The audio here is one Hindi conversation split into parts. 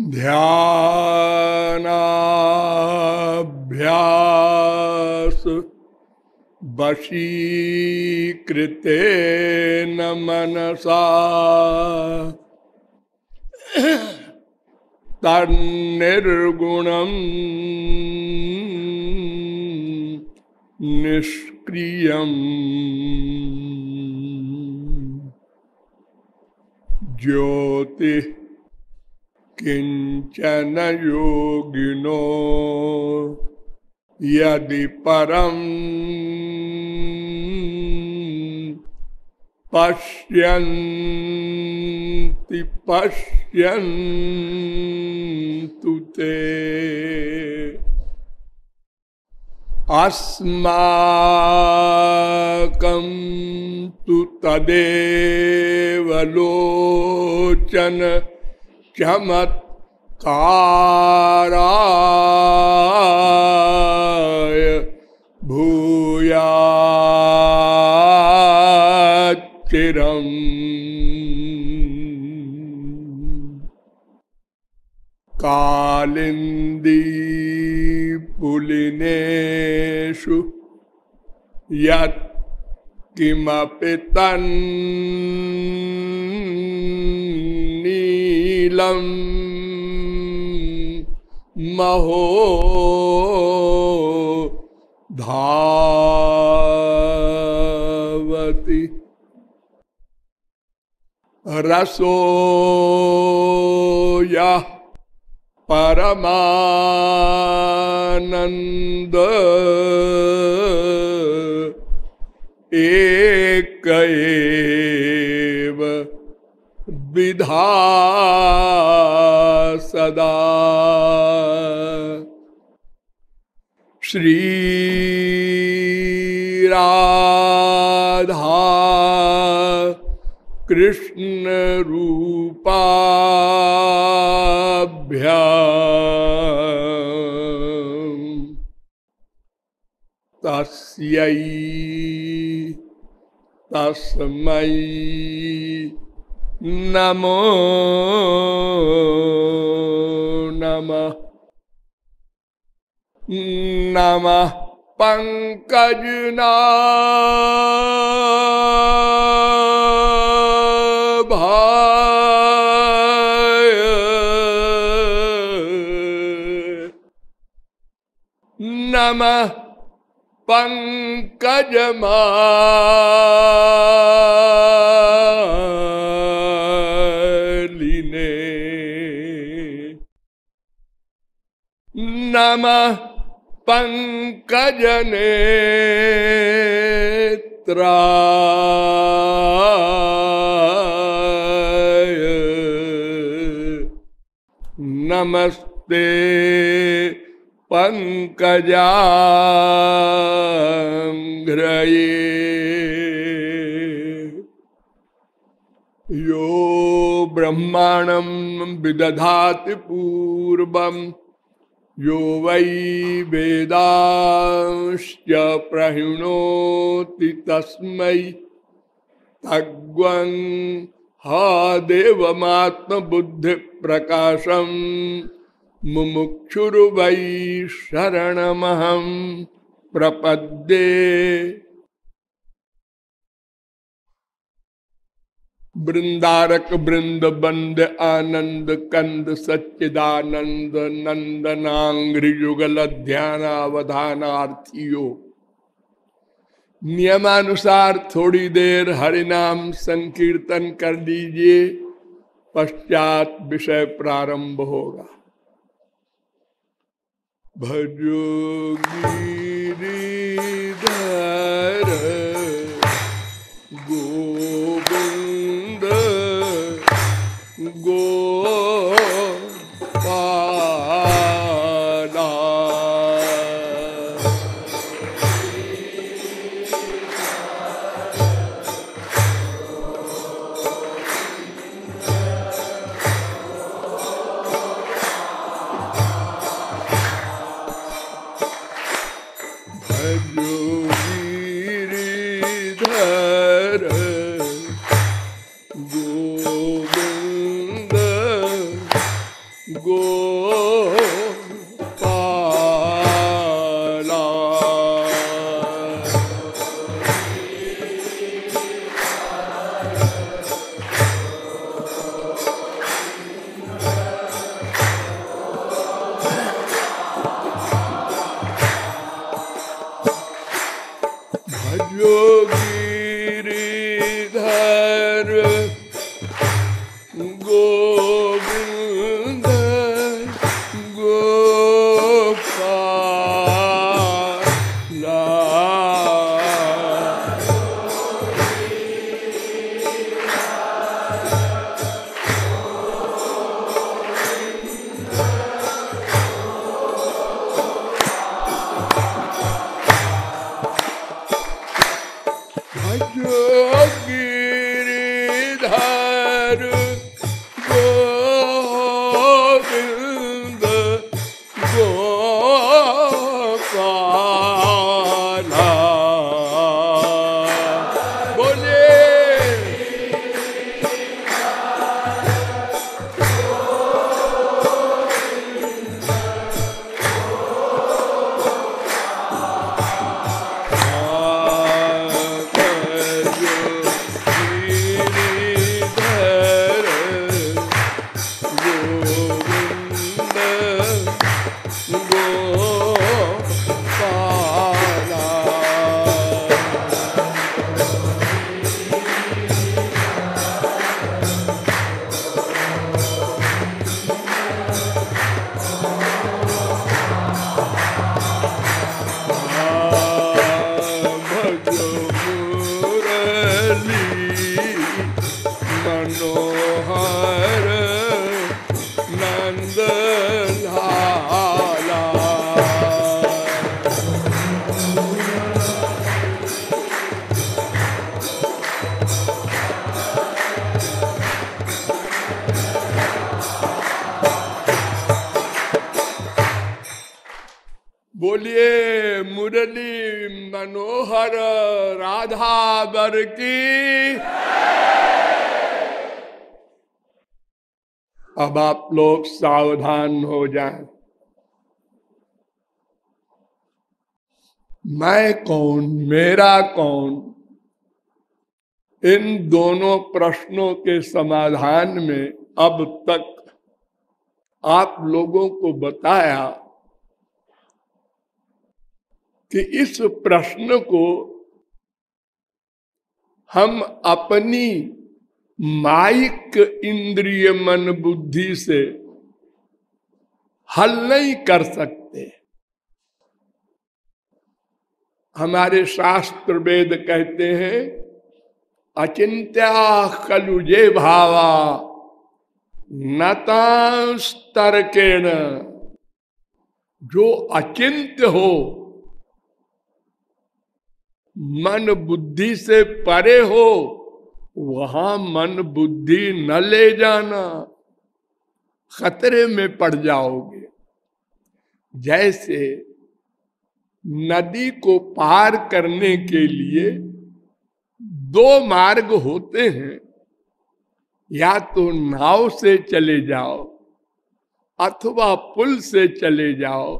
ध्यानाभ्यास न मनसा। तन्निर्गुणम् निष्क्रियम्। ज्योति किंचन योगिनो यदि परम पश्यन्ति पश्यन्तु ते। अस्माकं तु तदेव लोचन। चमत्काराय भूयाच्चिरम्। कालिन्दी पुलिनेषु यत् किमपि तन्नीलम् महो धावती रसो यः परमानंद एक विधा सदा। श्री राधा कृष्ण रूपाभ्या तस्यै तस्मै नमो नमः। नमः पंकजना भाय नमः पंकजमालिने नमः पंकजनेत्राय नमस्ते पंकजाघ्रये यो ब्रह्माणं विदधाति पूर्वम् यो वै वेद प्रहिणोति तस्मै तग्वं हा देवमात्मबुद्धिप्रकाशं मुमुक्षुर्वै शरणमहं प्रपद्ये वृंदारक वृंद बंद आनंद कंद सच्चिदानंद नंदनांग्रि युगल ध्यानावधानार्थियों नियमानुसार थोड़ी देर हरिनाम संकीर्तन कर लीजिए, पश्चात विषय प्रारंभ होगा। भजो भजो लोग सावधान हो जाएँ। मैं कौन, मेरा कौन इन दोनों प्रश्नों के समाधान में अब तक आप लोगों को बताया कि इस प्रश्न को हम अपनी माइक इंद्रिय मन बुद्धि से हल नहीं कर सकते। हमारे शास्त्र वेद कहते हैं, अचिंत्या कलुजे भावा नतास्तर्केण जो अचिंत्य हो, मन बुद्धि से परे हो वहाँ मन बुद्धि न ले जाना खतरे में पड़ जाओगे। जैसे नदी को पार करने के लिए दो मार्ग होते हैं, या तो नाव से चले जाओ अथवा पुल से चले जाओ,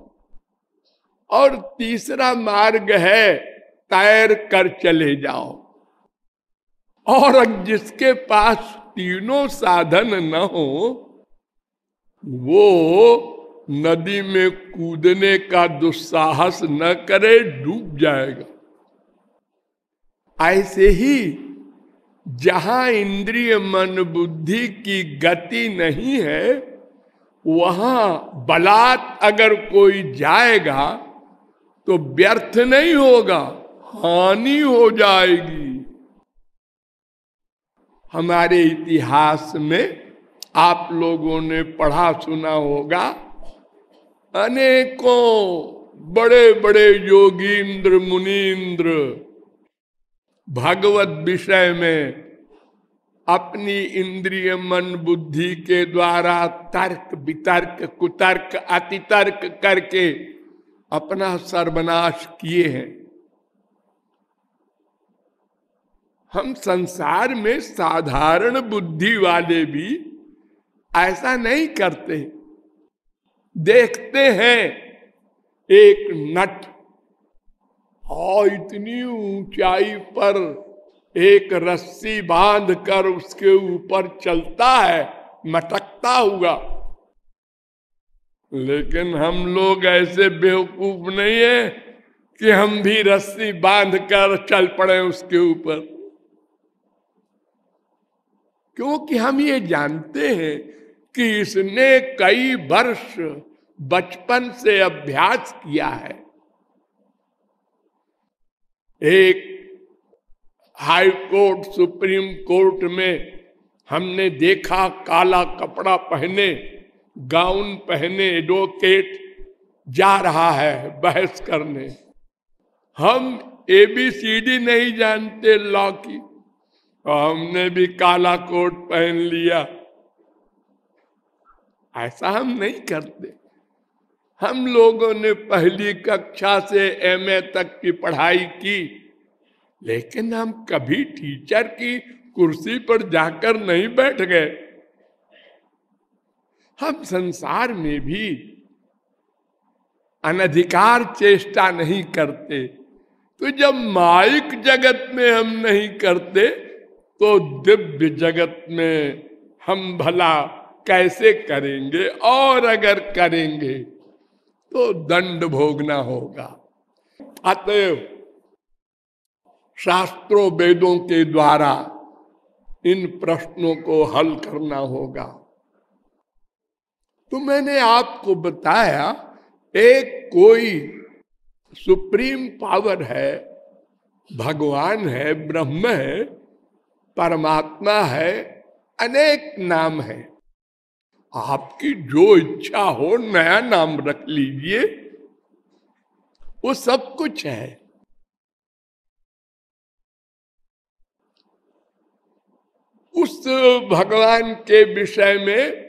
और तीसरा मार्ग है तैर कर चले जाओ। और जिसके पास तीनों साधन न हो, वो नदी में कूदने का दुस्साहस न करे, डूब जाएगा। ऐसे ही जहाँ इंद्रिय मन बुद्धि की गति नहीं है, वहाँ बलात् अगर कोई जाएगा तो व्यर्थ नहीं होगा, हानि हो जाएगी। हमारे इतिहास में आप लोगों ने पढ़ा सुना होगा। अनेकों बड़े बड़े योगींद्र मुनीन्द्र भगवत विषय में अपनी इंद्रिय मन बुद्धि के द्वारा तर्क वितर्क, कुतर्क, अतितर्क करके अपना सर्वनाश किए हैं। हम संसार में साधारण बुद्धि वाले भी ऐसा नहीं करते। देखते हैं, एक नट और इतनी ऊंचाई पर एक रस्सी बाँध कर उसके ऊपर चलता है, मटकता हुआ। लेकिन हम लोग ऐसे बेवकूफ़ नहीं है कि हम भी रस्सी बाँध कर चल पड़े उसके ऊपर। क्योंकि हम ये जानते हैं कि इसने कई वर्ष बचपन से अभ्यास किया है। एक हाई कोर्ट, सुप्रीम कोर्ट में हमने देखा काला कपड़ा पहने, गाउन पहने एडवोकेट जा रहा है बहस करने। हम एबीसीडी नहीं जानते लॉ की हमने भी काला कोट पहन लिया। ऐसा हम नहीं करते। हम लोगों ने पहली कक्षा से एमए तक की पढ़ाई की, लेकिन हम कभी टीचर की कुर्सी पर जाकर नहीं बैठ गए। हम संसार में भी अनधिकार चेष्टा नहीं करते। तो जब माइक जगत में हम नहीं करते तो दिव्य जगत में हम भला कैसे करेंगे और अगर करेंगे तो दंड भोगना होगा। अतएव शास्त्रों वेदों के द्वारा इन प्रश्नों को हल करना होगा। तो मैंने आपको बताया, एक कोई सुप्रीम पावर है, भगवान है, ब्रह्म है परमात्मा है, अनेक नाम है। आपकी जो इच्छा हो, नया नाम रख लीजिए। वो सब कुछ है। उस भगवान के विषय में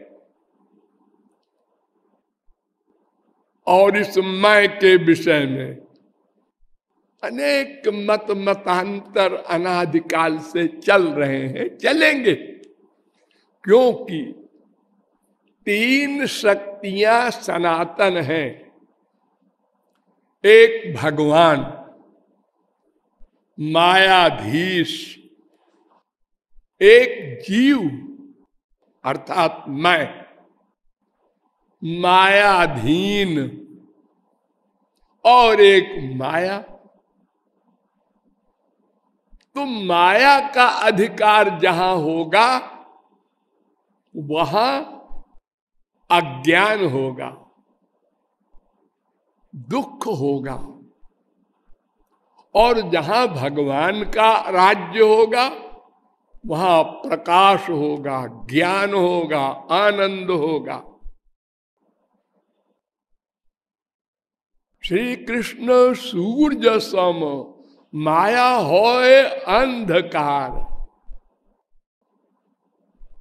और इस मैं के विषय में अनेक मत मतांतर अनादिकाल से चल रहे हैं, चलेंगे। क्योंकि तीन शक्तियाँ सनातन हैं। एक भगवान, मायाधीश, एक जीव, अर्थात मैं, मायाधीन, और एक माया तो माया का अधिकार जहाँ होगा, वहाँ अज्ञान होगा, दुख होगा। और जहाँ भगवान का राज्य होगा, वहाँ प्रकाश होगा, ज्ञान होगा, आनंद होगा। श्री कृष्ण सूर्य सम माया हो अंधकार।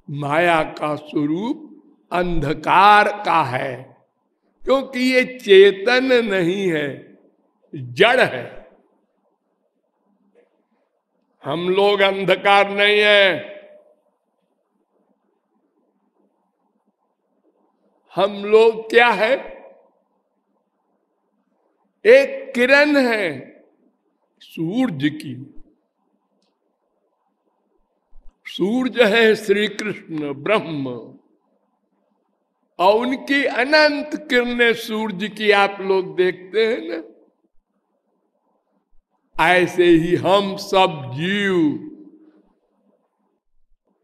माया का स्वरूप अंधकार का है, क्योंकि ये चेतन नहीं है, जड़ है। हम लोग अंधकार नहीं है। हम लोग क्या है? एक किरण है। सूर्य की। सूर्य है श्री कृष्ण ब्रह्म। और उनकी अनंत किरणें सूर्य की आप लोग देखते हैं ना? ऐसे ही हम सब जीव,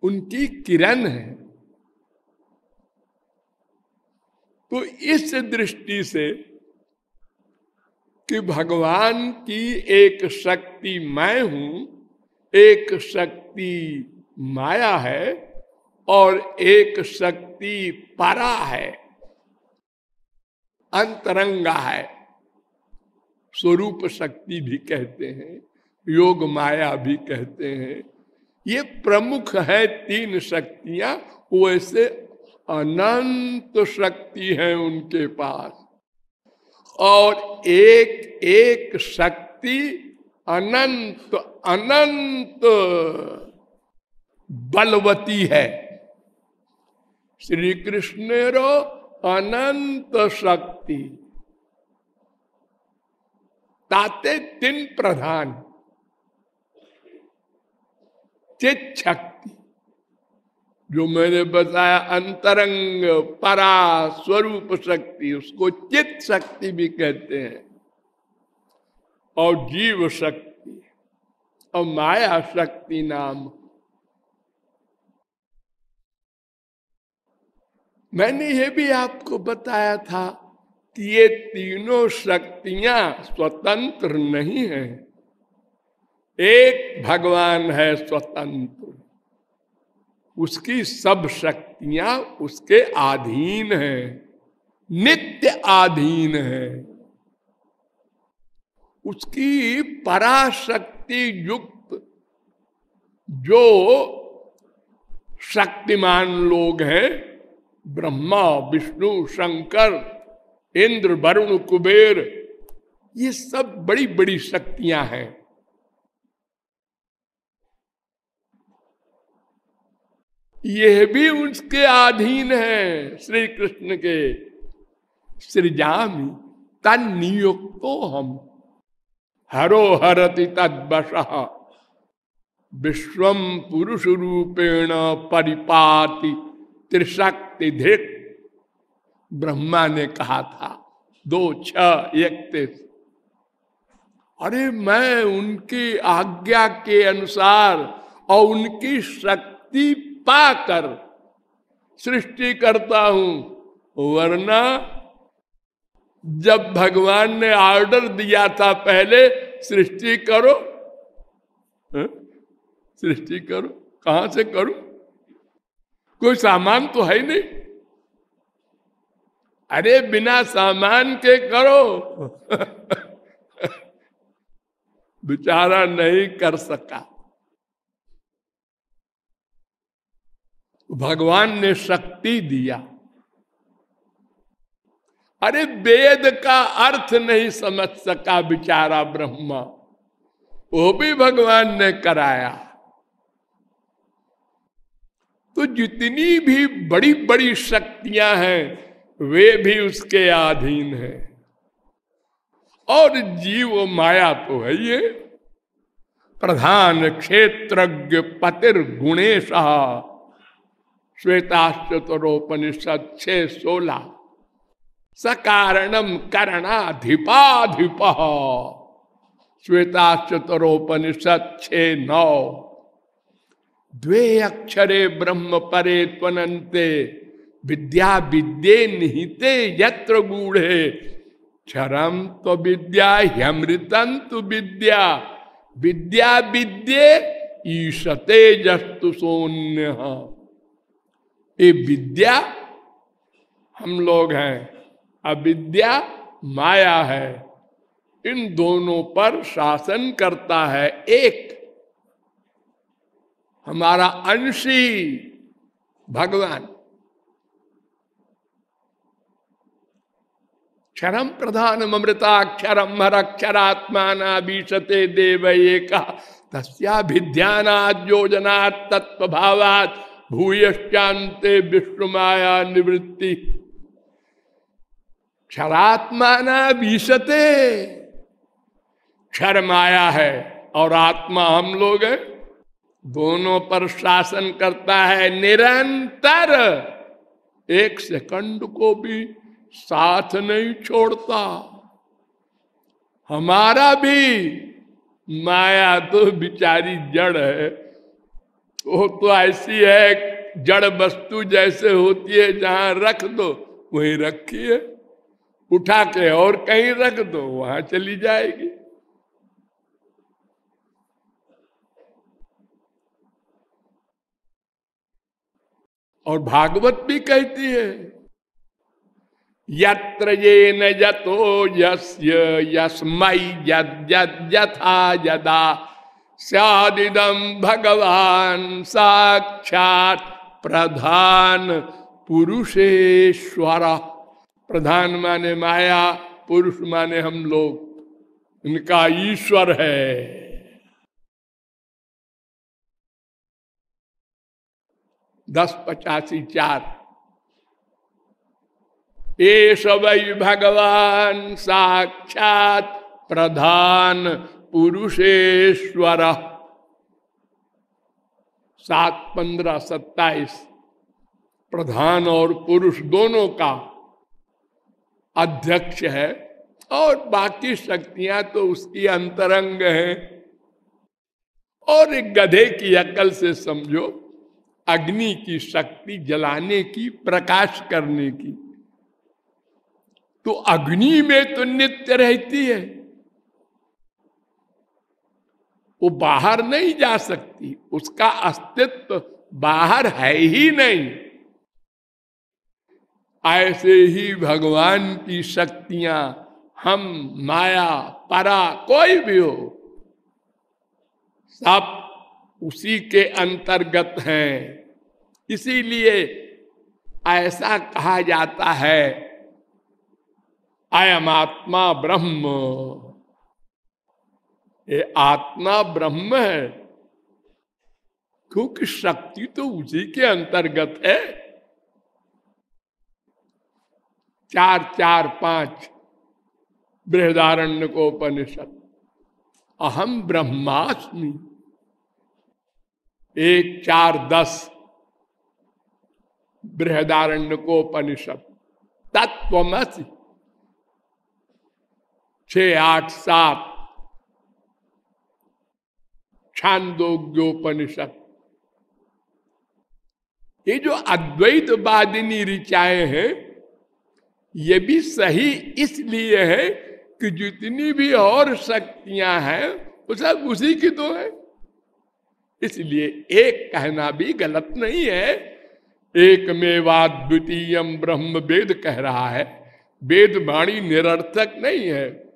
उनकी किरण है। तो इस दृष्टि से कि भगवान की एक शक्ति मैं हूँ, एक शक्ति माया है और एक शक्ति परा है, अंतरंगा है। स्वरूप शक्ति भी कहते हैं, योग माया भी कहते हैं। ये प्रमुख है तीन शक्तियाँ वैसे अनंत शक्ति है उनके पास। और एक एक शक्ति अनंत अनंत बलवती है। श्री कृष्ण रो अनंत शक्ति। ताते तीन प्रधान। चित शक्ति। जो मैंने बताया अंतरंग परा स्वरूप शक्ति, उसको चित शक्ति भी कहते हैं। और जीव शक्ति, और माया शक्ति नाम। मैंने ये भी आपको बताया था कि ये तीनों शक्तियाँ स्वतंत्र नहीं है। एक भगवान है स्वतंत्र। उसकी सब शक्तियाँ उसके अधीन है। नित्य अधीन है। उसकी पराशक्ति युक्त जो शक्तिमान लोग हैं, ब्रह्मा, विष्णु, शंकर, इंद्र, वरुण, कुबेर, ये सब बड़ी बड़ी शक्तियाँ हैं। यह भी उसके अधीन है श्री कृष्ण के। सृजामी तन हम। हरो हरति तदश विश्व पुरुष रूपेण परिपाति त्रिशक्ति धृत ब्रह्मा ने कहा था, दो छ अरे मैं उनकी आज्ञा के अनुसार और उनकी शक्ति पाकर सृष्टि करता हूँ, वरना जब भगवान ने ऑर्डर दिया था पहले, सृष्टि करो? सृष्टि करो। कहाँ से करो? कोई सामान तो है ही नहीं। अरे बिना सामान के करो। बेचारा नहीं कर सका। भगवान ने शक्ति दिया। अरे वेद का अर्थ नहीं समझ सका बिचारा ब्रह्मा। वो भी भगवान ने कराया। तो जितनी भी बड़ी बड़ी शक्तियाँ हैं, वे भी उसके अधीन है। और जीव माया तो है ये प्रधान क्षेत्रज्ञ पतिर गुणेश श्वेताश्चतरोपनिषद छे सोलह सकारणम करणाधिपाधिप। श्वेताश्चतरोपनिषद छे नौ। द्वे अक्षरे ब्रह्म परे त्वनते विद्या विद्ये निहिते यत्र गूढ़े। क्षरम तो विद्या ह्यमृतम तो विद्या। विद्या विद्ये ईशते जस्तु सोन्य। ये विद्या हम लोग हैं। अविद्या माया है। इन दोनों पर शासन करता है एक। हमारा अंशी भगवान। क्षरम प्रधान अमृताक्षरम हरक्षरात्मा बीशते देव एक तस्या तत्व भावात भूयश्चांते विष्णु माया निवृत्ति। क्षरात्मा न बीसते क्षर माया है और आत्मा हम लोग हैं दोनों पर शासन करता है निरंतर। एक सेकंड को भी साथ नहीं छोड़ता। हमारा भी माया तो बिचारी जड़ है। वो तो ऐसी है जड़ वस्तु जैसे होती है, जहाँ रख दो, वहीं रखी है। उठा के और कहीं रख दो, वहाँ चली जाएगी। और भागवत भी कहती है, यत्र ये न जतो यस्य यस्मय यथा, यदा। सदिदम भगवान साक्षात प्रधान पुरुषेश्वर। प्रधान माने माया, पुरुष माने हम लोग। इनका ईश्वर है। दस पचासी चार। एष वै भगवान साक्षात प्रधान पुरुषेश्वर। सात, पंद्रह, सत्ताईस, प्रधान और पुरुष दोनों का अध्यक्ष है और बाकी शक्तियाँ तो उसकी अंतरंग हैं। और एक गधे की अकल से समझो, अग्नि की शक्ति जलाने की, प्रकाश करने की। तो अग्नि में तो नित्य रहती है। वो बाहर नहीं जा सकती, उसका अस्तित्व बाहर है ही नहीं। ऐसे ही भगवान की शक्तियाँ, हम, माया, परा, कोई भी हो, सब उसी के अंतर्गत हैं। इसीलिए ऐसा कहा जाता है अयम आत्मा ब्रह्म। ये आत्मा ब्रह्म है, क्योंकि शक्ति तो उसी के अंतर्गत है। चार चार, पाँच, बृहदारण्य को उपनिषद। अहम ब्रह्मास्मि। एक, चार, दस, बृहदारण्य को उपनिषद। तत्वमसी छ, आठ, सात छांदोग्योपनिषद। ये जो अद्वैतवादिनी ऋचाएँ हैं, ये भी सही इसलिए है कि जितनी भी और शक्तियाँ हैं, वो सब उसी की तो है। इसलिए एक कहना भी गलत नहीं है। एक मेवा द्वितीय ब्रह्म वेद कह रहा है। वेद वाणी निरर्थक नहीं है।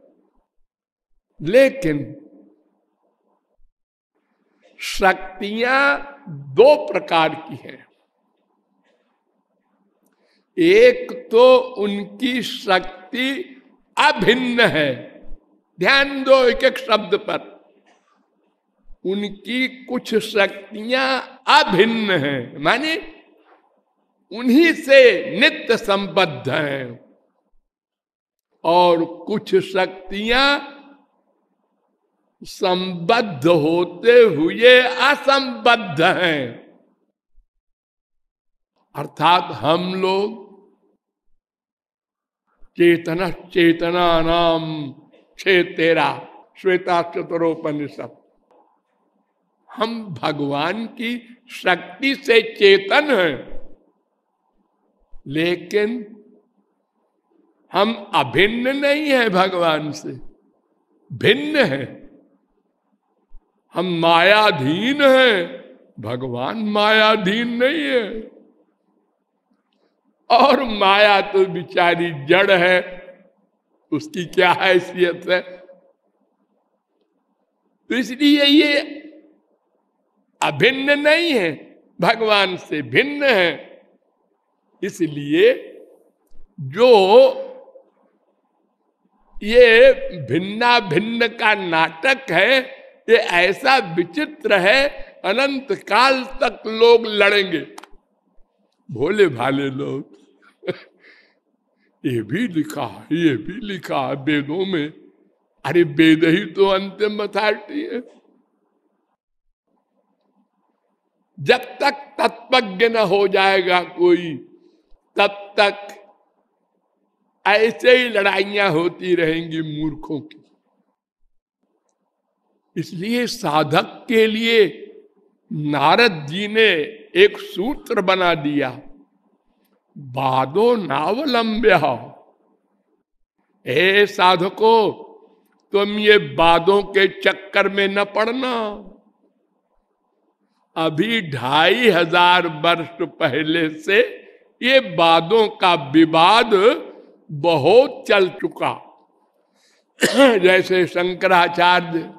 लेकिन शक्तियाँ दो प्रकार की हैं। एक तो उनकी शक्ति अभिन्न है। ध्यान दो एक एक शब्द पर। उनकी कुछ शक्तियाँ अभिन्न हैं, माने उन्हीं से नित्य संबद्ध हैं। और कुछ शक्तियाँ संबद्ध होते हुए असंबद्ध हैं। अर्थात हम लोग चेतन, चेतना नाम छे तेरा, श्वेता चतुरोपनिषद। हम भगवान की शक्ति से चेतन हैं। लेकिन हम अभिन्न नहीं है भगवान से, भिन्न है। हम मायाधीन हैं। भगवान मायाधीन नहीं है। और माया तो बिचारी जड़ है। उसकी क्या हैसियत है? तो इसलिए ये अभिन्न नहीं है। भगवान से भिन्न है। इसलिए जो ये भिन्ना भिन्न का नाटक है ये ऐसा विचित्र है, अनंत काल तक लोग लड़ेंगे। भोले भाले लोग, ये भी लिखा, ये भी लिखा वेदों में। अरे वेद ही तो अंतिम अथॉरिटी है। जब तक तत्वज्ञ न हो जाएगा कोई, तब तक ऐसे ही लड़ाइयाँ होती रहेंगी मूर्खों की। इसलिए साधक के लिए नारद जी ने एक सूत्र बना दिया, बादो नावलंब्य हे। साधको, तुम ये बादों के चक्कर में न पड़ना। अभी ढाई हज़ार वर्ष पहले से ये बादों का विवाद बहुत चल चुका। जैसे शंकराचार्य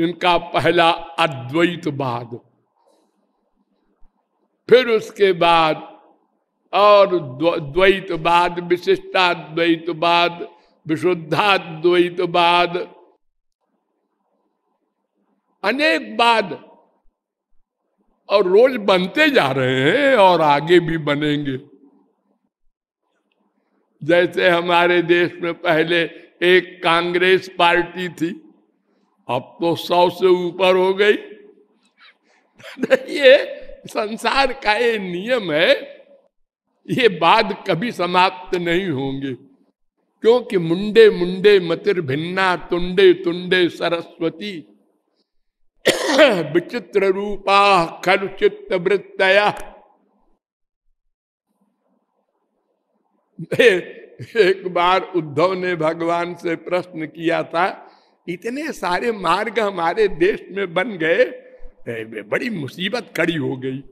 इनका पहला अद्वैतवाद फिर उसके बाद और द्वैत बाद विशिष्टाद्वैत द्वैतवाद विशिष्टाद्वैतवाद विशुद्धाद्वैतवाद अनेक बाद और रोज बनते जा रहे हैं और आगे भी बनेंगे। जैसे हमारे देश में पहले एक कांग्रेस पार्टी थी। अब तो सौ से ऊपर हो गई। ये संसार का ये नियम है, ये बाद कभी समाप्त नहीं होंगे। क्योंकि मुंडे मुंडे मतिर भिन्ना, तुंडे तुंडे सरस्वती। विचित्र रूपा खल चित्त वृत्तया। एक बार उद्धव ने भगवान से प्रश्न किया था इतने सारे मार्ग हमारे देश में बन गए बड़ी मुसीबत खड़ी हो गई।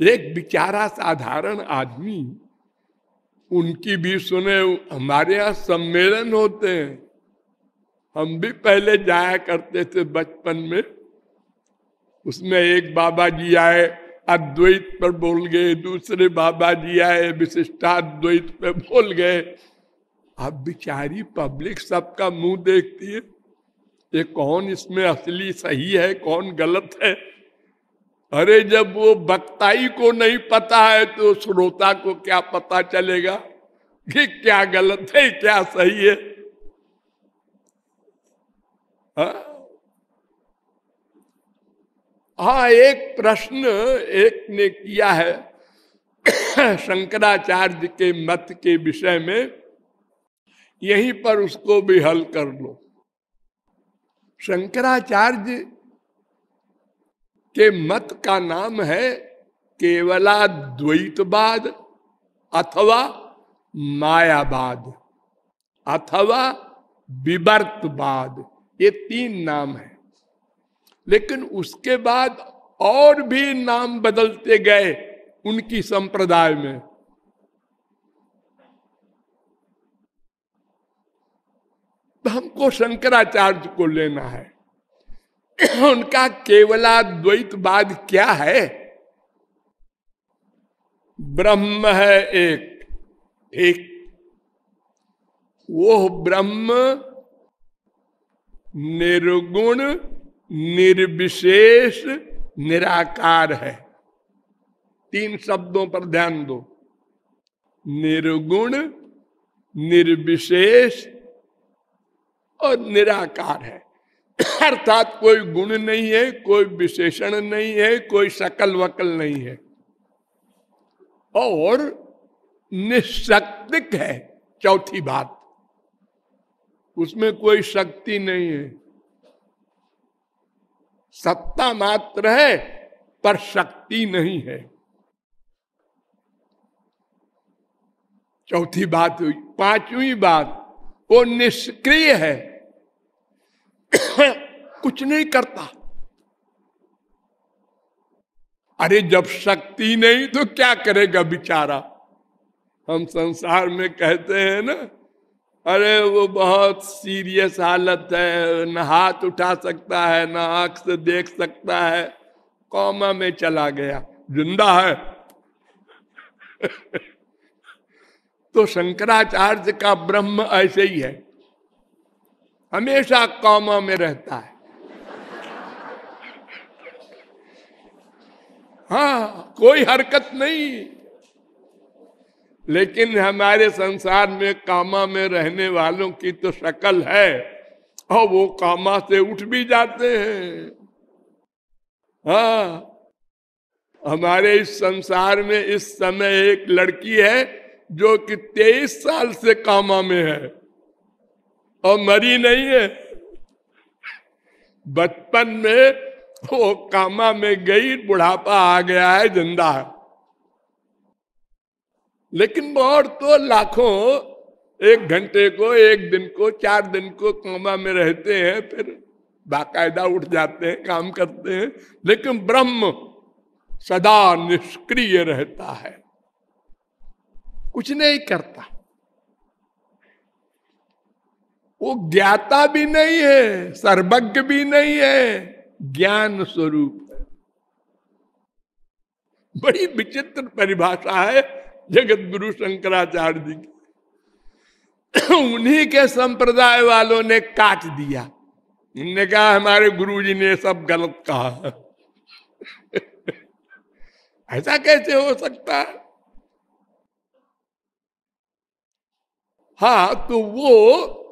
एक बिचारा साधारण आदमी, उनकी भी सुने, हमारे यहाँ सम्मेलन होते हैं। हम भी पहले जाया करते थे बचपन में। उसमें एक बाबा जी आए, अद्वैत पर बोल गए, दूसरे बाबा जी आए, विशिष्टाद्वैत पर बोल गए। अब बिचारी पब्लिक सबका मुँह देखती है। ये कौन इसमें असली सही है, कौन गलत है? अरे जब वो बक्ताई को नहीं पता है तो श्रोता को क्या पता चलेगा कि क्या गलत है, क्या सही है? हा? हाँ एक प्रश्न एक ने किया है शंकराचार्य के मत के विषय में। यहीं पर उसको भी हल कर लो। शंकराचार्य के मत का नाम है केवला द्वैतवाद अथवा मायावाद अथवा विवर्तवाद। ये तीन नाम है। लेकिन उसके बाद और भी नाम बदलते गए उनकी संप्रदाय में। तो हमको शंकराचार्य को लेना है। उनका केवला द्वैतवाद क्या है? ब्रह्म है एक एक वो ब्रह्म निर्गुण, निर्विशेष, निराकार है। तीन शब्दों पर ध्यान दो। निर्गुण, निर्विशेष और निराकार है। अर्थात कोई गुण नहीं है, कोई विशेषण नहीं है, कोई शकल वकल नहीं है। और निशक्तिक है, चौथी बात। उसमें कोई शक्ति नहीं है। सत्ता मात्र है, पर शक्ति नहीं है। चौथी बात हुई पांचवी बात, वो निष्क्रिय है कुछ नहीं करता। अरे जब शक्ति नहीं तो क्या करेगा बिचारा? हम संसार में कहते हैं ना, अरे वो बहुत सीरियस हालत है, न हाथ उठा सकता है, न आँख से देख सकता है, कौमा में चला गया, ज़िंदा है। तो शंकराचार्य का ब्रह्म ऐसे ही है। हमेशा कौमा में रहता है। हाँ कोई हरकत नहीं। लेकिन हमारे संसार में कामा में रहने वालों की तो शक्ल है, और वो कामा से उठ भी जाते हैं। हाँ हमारे इस संसार में इस समय एक लड़की है, जो कि तेईस साल से कामा में है। और मरी नहीं है। बचपन में वो कामा में गई, बुढ़ापा आ गया है, ज़िंदा है। लेकिन और तो लाखों एक घंटे को, एक दिन को, चार दिन को कामा में रहते हैं, फिर बाकायदा उठ जाते हैं, काम करते हैं। लेकिन ब्रह्म सदा निष्क्रिय रहता है। कुछ नहीं करता। वो ज्ञाता भी नहीं है, सर्वज्ञ भी नहीं है, ज्ञान स्वरूप है। बड़ी विचित्र परिभाषा है जगत गुरु शंकराचार्य जी की। उन्हीं के संप्रदाय वालों ने काट दिया। उन्होंने कहा, हमारे गुरु जी ने सब गलत कहा ऐसा कैसे हो सकता है? हाँ तो वो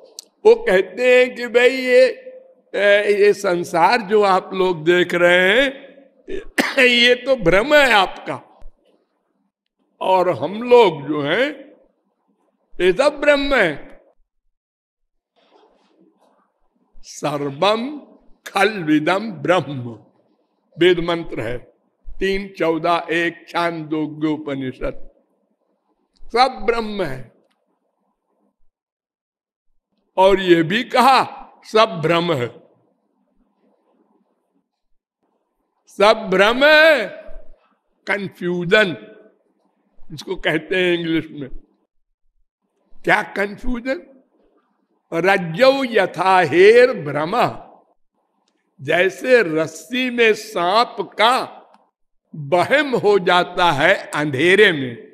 वो कहते हैं कि भाई ये ये संसार जो आप लोग देख रहे हैं, ये तो भ्रम है आपका। और हम लोग जो हैं, ये सब ब्रह्म है। सर्वम खल विदम ब्रह्म। वेद मंत्र है। तीन चौदह एक छान दो छांदोग्योपनिषद। सब ब्रह्म है। और ये भी कहा, सब भ्रम है। सब भ्रम है। कंफ्यूजन इसको कहते हैं इंग्लिश में। क्या कंफ्यूजन रज्जो यथा हेर भ्रम। जैसे रस्सी में सांप का बहम हो जाता है अंधेरे में।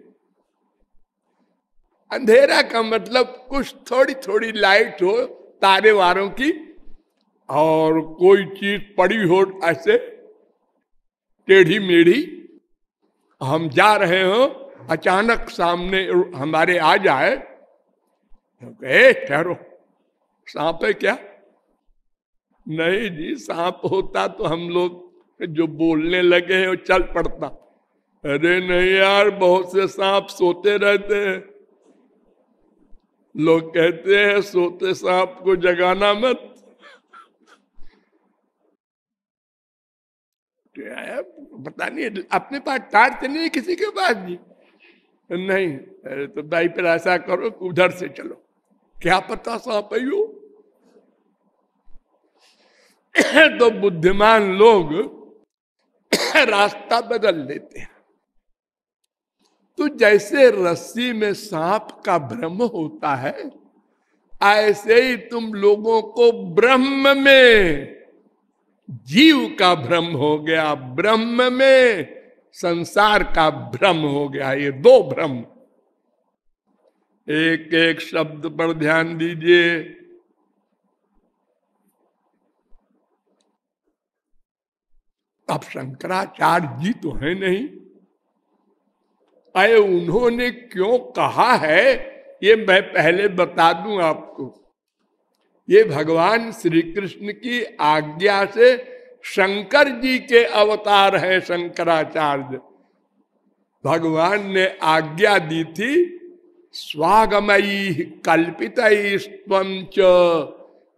अंधेरा का मतलब कुछ थोड़ी थोड़ी लाइट हो तारे वारों की, और कोई चीज़ पड़ी हो ऐसे टेढ़ी मेढ़ी हम जा रहे हो, अचानक सामने हमारे आ जाए तो ठहरो। सांप है क्या? नहीं जी, सांप होता तो हम लोग जो बोलने लगे हैं, वो चल पड़ता। अरे नहीं यार, बहुत से सांप सोते रहते हैं। लोग कहते हैं, सोते सांप को जगाना मत। पता नहीं, अपने पास टार्च नहीं किसी के पास जी नहीं, अरे तो भाई फिर ऐसा करो उधर से चलो। क्या पता सांप हो तो बुद्धिमान लोग रास्ता बदल लेते हैं। तो जैसे रस्सी में सांप का भ्रम होता है, ऐसे ही तुम लोगों को ब्रह्म में जीव का भ्रम हो गया। ब्रह्म में संसार का भ्रम हो गया। ये दो भ्रम एक एक शब्द पर ध्यान दीजिए। अब शंकराचार्य जी तो है नहीं। अरे उन्होंने क्यों कहा है? ये मैं पहले बता दूँ आपको। ये भगवान श्री कृष्ण की आज्ञा से शंकर जी के अवतार हैं शंकराचार्य। भगवान ने आज्ञा दी थी, स्वागमयी कल्पित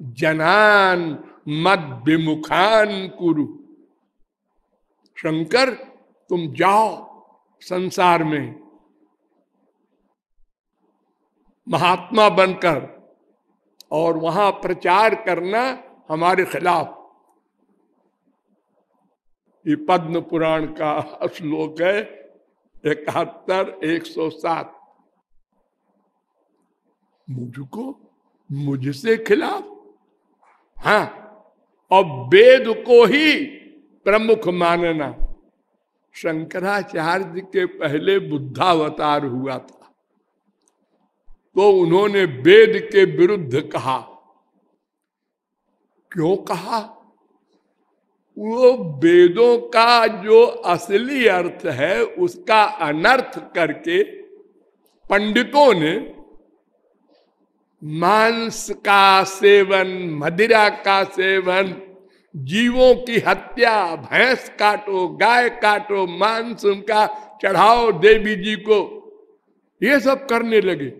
जनान मद विमुखान कुरु। शंकर, तुम जाओ। संसार में महात्मा बनकर और वहाँ प्रचार करना हमारे खिलाफ। ये पद्म पुराण का श्लोक है, इकहत्तर, एक सौ सात। मुझको, मुझसे खिलाफ। हाँ और वेद को ही प्रमुख मानना। शंकराचार्य के पहले बुद्धावतार हुआ था। तो उन्होंने वेद के विरुद्ध कहा। क्यों कहा? वो वेदों का जो असली अर्थ है, उसका अनर्थ करके पंडितों ने मांस का सेवन, मदिरा का सेवन जीवों की हत्या, भैंस काटो, गाय काटो, मांस उनका चढ़ाओ, देवी जी को। ये सब करने लगे।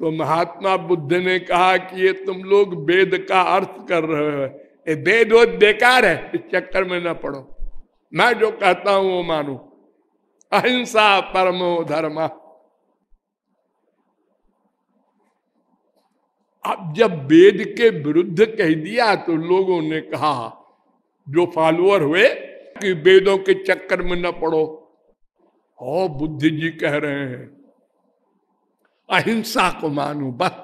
तो महात्मा बुद्ध ने कहा कि ये तुम लोग वेद का अर्थ कर रहे हो। ये वेद वो बेकार है, इस चक्कर में ना पढ़ो मैं जो कहता हूँ वो मानो। अहिंसा परमो धर्म। अब जब वेद के विरुद्ध कह दिया तो लोगों ने कहा, जो फॉलोअर हुए, कि वेदों के चक्कर में न पड़ो। ओ, बुद्धि जी कह रहे हैं, अहिंसा को मानू, बस।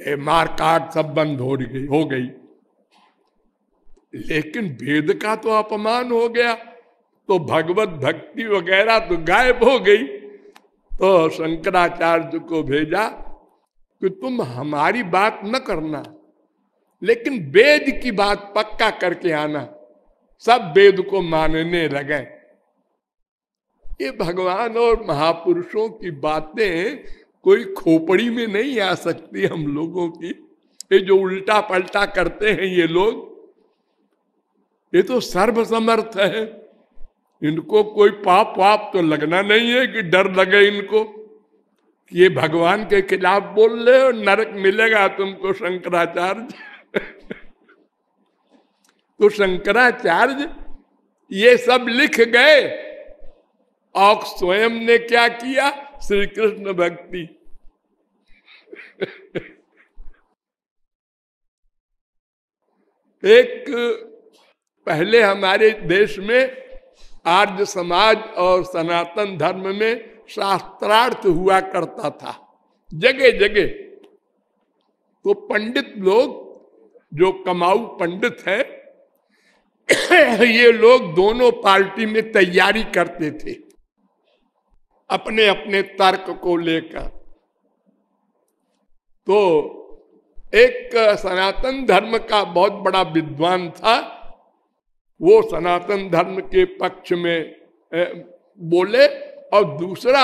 ये मारकाट सब बंद हो गई हो गई। लेकिन वेद का तो अपमान हो गया तो भगवत भक्ति वगैरह तो गायब हो गई। तो शंकराचार्य को भेजा कि तुम हमारी बात न करना, लेकिन वेद की बात पक्का करके आना। सब वेद को मानने लगे। ये भगवान और महापुरुषों की बातें कोई खोपड़ी में नहीं आ सकती हम लोगों की। ये जो उल्टा पलटा करते हैं ये लोग, ये तो सर्वसमर्थ है। इनको कोई पाप वाप तो लगना नहीं है कि डर लगे इनको। ये भगवान के खिलाफ बोल रहे हो, नरक मिलेगा तुमको शंकराचार्य। तो शंकराचार्य ये सब लिख गए और स्वयं ने क्या किया? श्री कृष्ण भक्ति। एक पहले हमारे देश में आर्य समाज और सनातन धर्म में शास्त्रार्थ हुआ करता था। जगह जगह तो पंडित लोग, जो कमाऊ पंडित है, ये लोग दोनों पार्टी में तैयारी करते थे। अपने अपने तर्क को लेकर। तो एक सनातन धर्म का बहुत बड़ा विद्वान था। वो सनातन धर्म के पक्ष में बोले और दूसरा,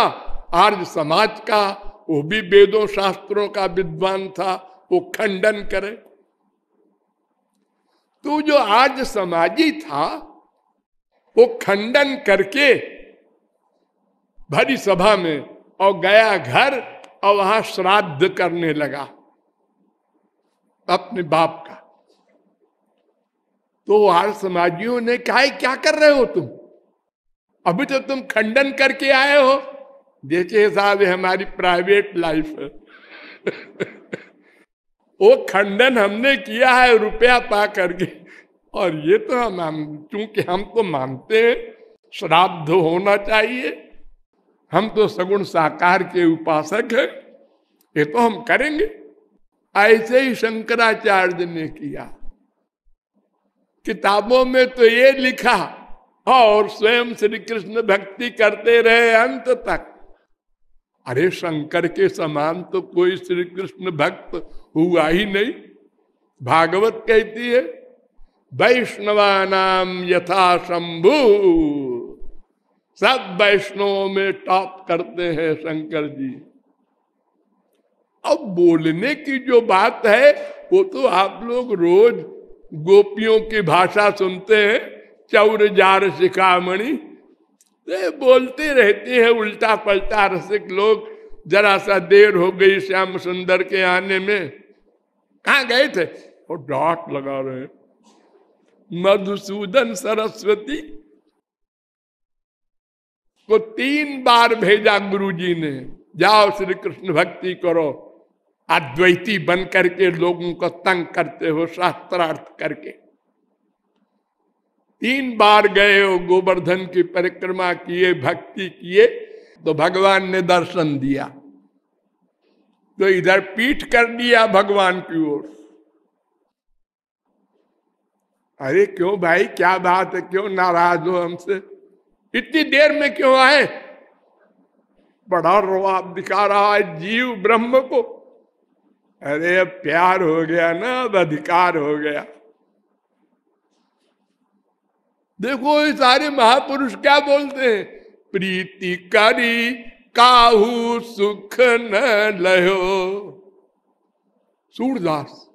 आर्य समाज का, वो भी वेदों शास्त्रों का विद्वान था, वो खंडन करे। तो जो आर्य समाजी था, वो खंडन करके भरी सभा में और गया घर और वहाँ श्राद्ध करने लगा, अपने बाप का। तो आर्य समाजियों ने कहा क्या कर रहे हो तुम? अभी तो तुम खंडन करके आए हो। जैसे साहब हमारी प्राइवेट लाइफ है। वो खंडन हमने किया है, रुपया पा करके। और ये तो हम, चूँकि हम तो मानते हैं, श्राद्ध होना चाहिए। हम तो सगुण साकार के उपासक हैं। ये तो हम करेंगे। ऐसे ही शंकराचार्य ने किया। किताबों में तो ये लिखा और स्वयं श्री कृष्ण भक्ति करते रहे अंत तक। अरे शंकर के समान तो कोई श्री कृष्ण भक्त हुआ ही नहीं। भागवत कहती है वैष्णवा नाम यथा शंभु। सब वैष्णवों में टॉप करते हैं शंकर जी। अब बोलने की जो बात है, वो तो आप लोग रोज गोपियों की भाषा सुनते हैं। चौर जार शिखामणि। तो बोलते रहते हैं उल्टा पलटा रसिक लोग। जरा सा देर हो गई श्याम सुंदर के आने में। कहा गए थे? वो डॉट लगा रहे मधुसूदन सरस्वती को तीन बार भेजा गुरुजी ने। जाओ श्री कृष्ण भक्ति करो। अद्वैती बन करके लोगों को तंग करते हो, शास्त्रार्थ करके। तीन बार गए हो गोवर्धन की परिक्रमा किए, भक्ति किए तो भगवान ने दर्शन दिया। तो इधर पीठ कर दिया भगवान की ओर। अरे क्यों भाई, क्या बात है, क्यों नाराज़ हो हमसे? इतनी देर में क्यों आए? बड़ा रोआब दिखा रहा है जीव ब्रह्म को। अरे प्यार हो गया ना, अब अधिकार हो गया। देखो, ये सारे महापुरुष क्या बोलते हैं? प्रीति करी, काहू सुख न लहो। सूरदास,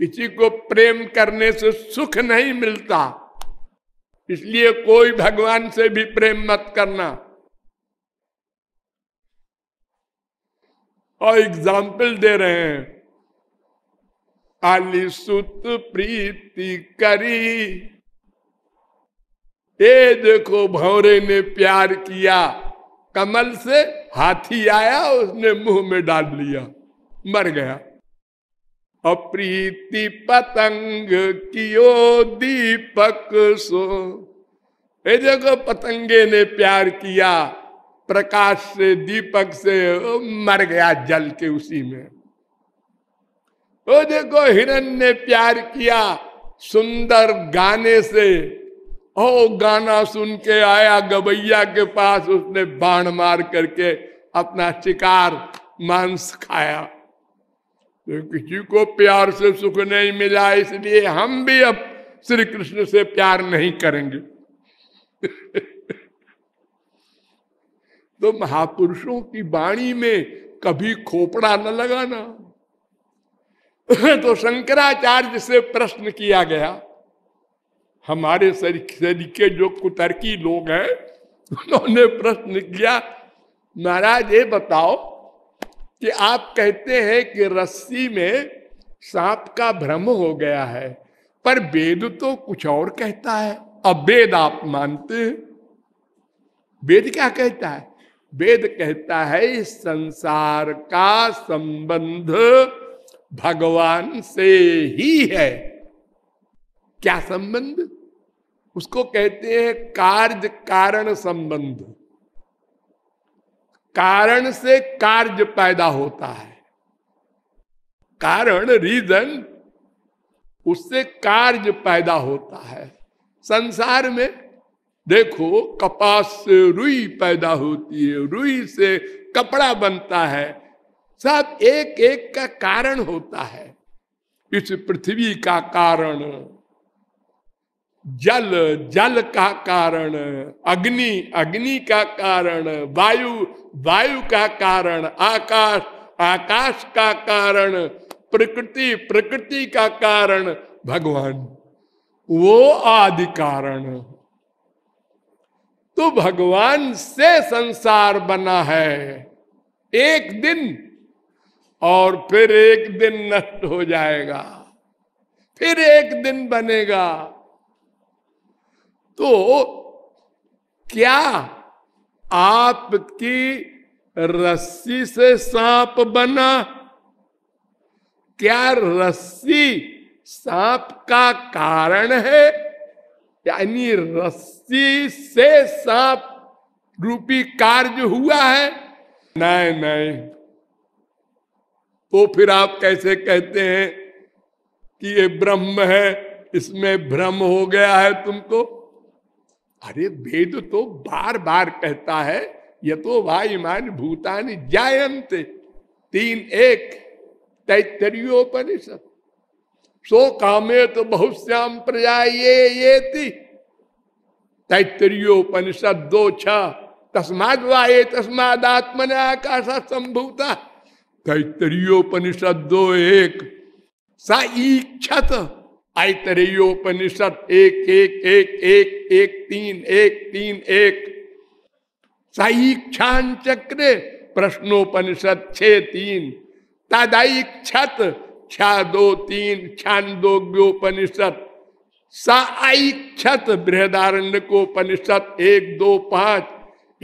किसी को प्रेम करने से सुख नहीं मिलता। इसलिए कोई भगवान से भी प्रेम मत करना। और एग्ज़ाम्पल दे रहे हैं। आली सुत प्रीति करी ये देखो भौरे ने प्यार किया। कमल से हाथी आया, उसने मुँह में डाल लिया, मर गया। और प्रीति पतंग कियो दीपक सो। ये देखो पतंगे ने प्यार किया, प्रकाश से, दीपक से, मर गया जल के उसी में। वो देखो हिरण ने प्यार किया, सुंदर गाने से ओ गाना सुन के आया गबैया के पास, उसने बाण मार करके अपना शिकार मांस खाया। तो किसी को प्यार से सुख नहीं मिला, इसलिए हम भी अब श्री कृष्ण से प्यार नहीं करेंगे। तो महापुरुषों की वाणी में कभी खोपड़ा न लगाना। तो शंकराचार्य से प्रश्न किया गया हमारे शरीर के जो कुतर्की लोग हैं, उन्होंने प्रश्न किया, महाराज, ये बताओ कि आप कहते हैं कि रस्सी में सांप का भ्रम हो गया है, पर वेद तो कुछ और कहता है। अब वेद आप मानते हैं? वेद क्या कहता है? वेद कहता है, इस संसार का संबंध भगवान से ही है। क्या संबंध? उसको कहते हैं कार्य कारण संबंध। कारण से कार्य पैदा होता है। कारण रीजन उससे कार्य पैदा होता है। संसार में देखो, कपास से रुई पैदा होती है, रुई से कपड़ा बनता है। सब एक एक का कारण होता है। इस पृथ्वी का कारण। जल जल का कारण, अग्नि अग्नि का कारण, वायु वायु का कारण, आकाश आकाश का कारण, प्रकृति प्रकृति का कारण, भगवान। वो आदि कारण। तो भगवान से संसार बना है, एक दिन, और फिर एक दिन नष्ट हो जाएगा, फिर एक दिन बनेगा। तो क्या आपकी रस्सी से सांप बना? क्या रस्सी सांप का कारण है? यानी रस्सी से सांप रूपी कार्य हुआ है? नहीं नहीं। तो फिर आप कैसे कहते हैं कि ये ब्रह्म है, इसमें भ्रम हो गया है तुमको? अरे वेद तो बार बार कहता है, ये तो वायुमान भूतान जायंत तीन एक तैतरीयोपनिषद सो कामे तो बहुत श्याम प्रजा ये ये थी तैतरीयोपनिषद दो छ, तस्माद वाये तस्माद आत्मन आकाश संभूता। तैतरीयोपनिषद दो एक, सा इच्छत ऐतरेयोपनिषद एक एक एक एक एक, तीन एक तीन, एक। साइक्षान चक्र प्रश्नोपनिषद छ, तीन। तदैक्षत छा, दो, तीन। छांदोग्योपनिषद साइक्षत बृहदारण्य को उपनिषद एक, दो, पाँच।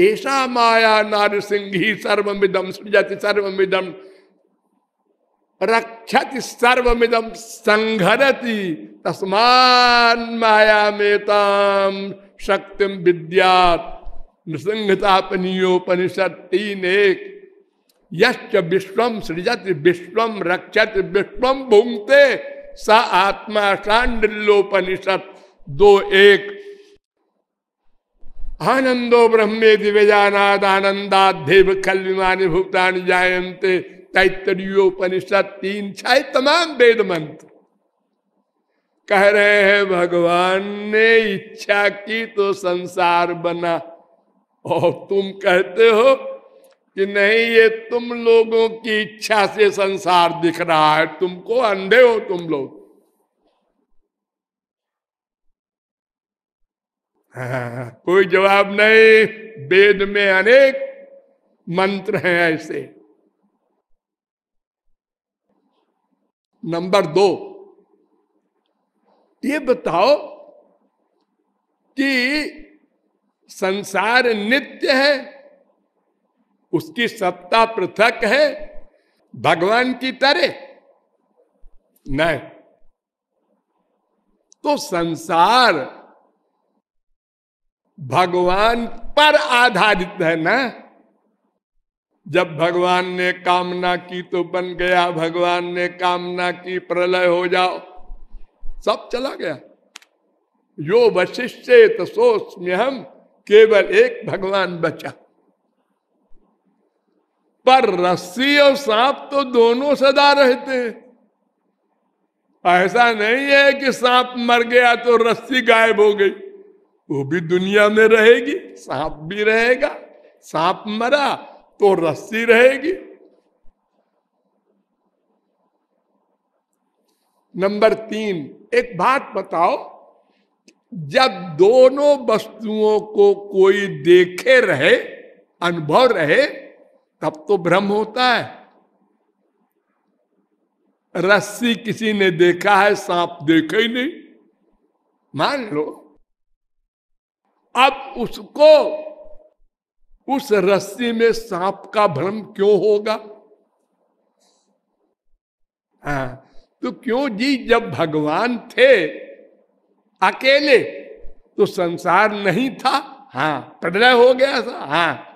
ऐसा माया नारसिंही सर्वमिदम सृजति सर्वमिदम रक्षति सर्वमिदम संघरति तस्मान माया मेताम शक्तिम विद्यात। नृसिंहतापनीयोपनिषद तीन एक यश्च विश्वम सृजत विश्वम रक्षत विश्वम भूंगते स आत्मा सांडिल्योपनिषद दो एक आनंदो ब्रह्मे दिव्यजानाद आनंदाध्यव खल विमानी भुगतान जायन्ते। तैतरीयोपनिषद तीन छाई तमाम वेद मंत्र। कह रहे हैं, भगवान ने इच्छा की तो संसार बना। और तुम कहते हो कि नहीं, ये तुम लोगों की इच्छा से संसार दिख रहा है। तुमको अंधे हो तुम लोग। हाँ, कोई जवाब नहीं। वेद में अनेक मंत्र हैं ऐसे। नंबर दो ये बताओ कि संसार नित्य है उसकी सत्ता पृथक है भगवान की तरह? नहीं। तो संसार भगवान पर आधारित है ना? जब भगवान ने कामना की तो बन गया, भगवान ने कामना की, प्रलय हो जाओ। सब चला गया। यो वशिष्ठ तो सोच हम केवल एक भगवान बचा। पर रस्सी और सांप तो दोनों सदा रहते ऐसा नहीं है कि सांप मर गया तो रस्सी गायब हो गई। वो भी दुनिया में रहेगी, सांप भी रहेगा। सांप मरा तो रस्सी रहेगी। नंबर तीन, एक बात बताओ, जब दोनों वस्तुओं को कोई देखे रहे, अनुभव रहे, तब तो भ्रम होता है। रस्सी किसी ने देखा है, सांप देखे ही नहीं। मान लो अब उसको उस रस्सी में सांप का भ्रम क्यों होगा? हाँ तो क्यों जी, जब भगवान थे अकेले तो संसार नहीं था। हाँ प्रलय हो गया था। हाँ।